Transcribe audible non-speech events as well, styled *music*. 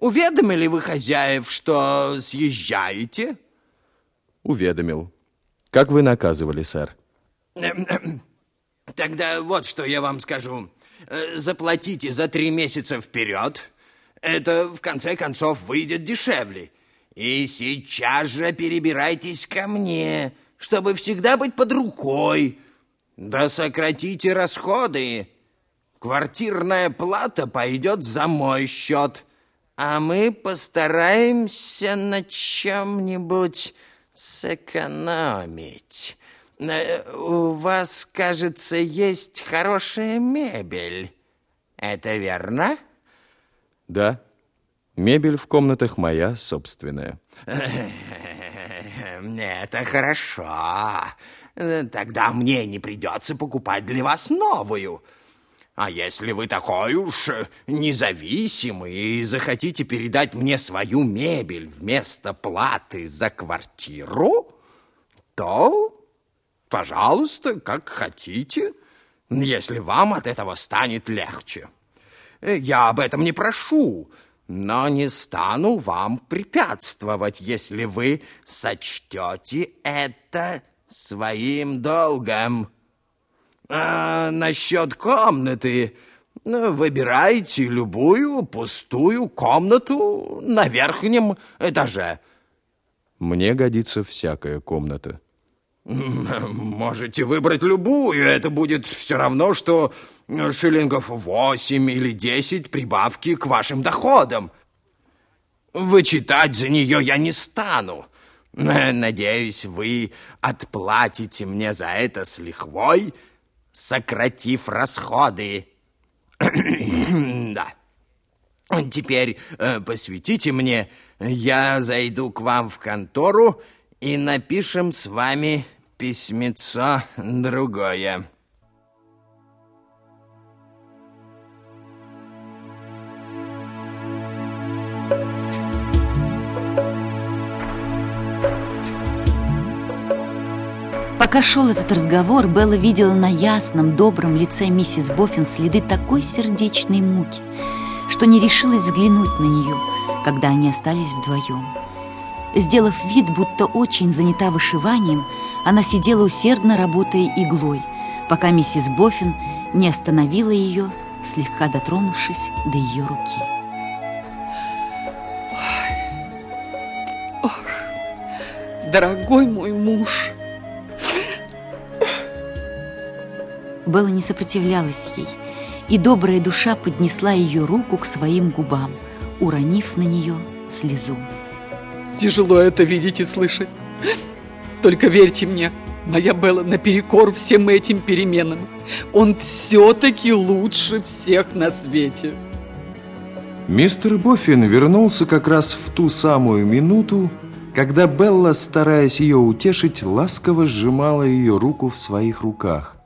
Уведомили вы хозяев, что съезжаете? Уведомил. Как вы наказывали, сэр? Тогда вот что я вам скажу. Э, заплатите за три месяца вперед. Это, в конце концов, выйдет дешевле. И сейчас же перебирайтесь ко мне, чтобы всегда быть под рукой. Да сократите расходы. Квартирная плата пойдет за мой счет, а мы постараемся на чем-нибудь сэкономить. Э, у вас, кажется, есть хорошая мебель. Это верно? Да. Мебель в комнатах моя собственная. *laughs* Это хорошо. Тогда мне не придется покупать для вас новую. А если вы такой уж независимый и захотите передать мне свою мебель вместо платы за квартиру, то Пожалуйста, как хотите, если вам от этого станет легче. Я об этом не прошу, но не стану вам препятствовать, если вы сочтете это своим долгом. А насчет комнаты... Ну, выбирайте любую пустую комнату на верхнем этаже. Мне годится всякая комната. Можете выбрать любую, это будет все равно, что шиллингов восемь или десять прибавки к вашим доходам. Вычитать за нее я не стану. Надеюсь, вы отплатите мне за это с лихвой, сократив расходы. *coughs* да. Теперь э, посвятите мне, я зайду к вам в контору и напишем с вами письмецо другое. Пока шел этот разговор, Белла видела на ясном, добром лице миссис Боффин следы такой сердечной муки, что не решилась взглянуть на нее, когда они остались вдвоем. Сделав вид, будто очень занята вышиванием, она сидела усердно, работая иглой, пока миссис Боффин не остановила ее, слегка дотронувшись до ее руки. Ох, дорогой мой муж! Белла не сопротивлялась ей, и добрая душа поднесла ее руку к своим губам, уронив на нее слезу. Тяжело это видеть и слышать. Только верьте мне, моя Белла, наперекор всем этим переменам, он все-таки лучше всех на свете. Мистер Боффин вернулся как раз в ту самую минуту, когда Белла, стараясь ее утешить, ласково сжимала ее руку в своих руках.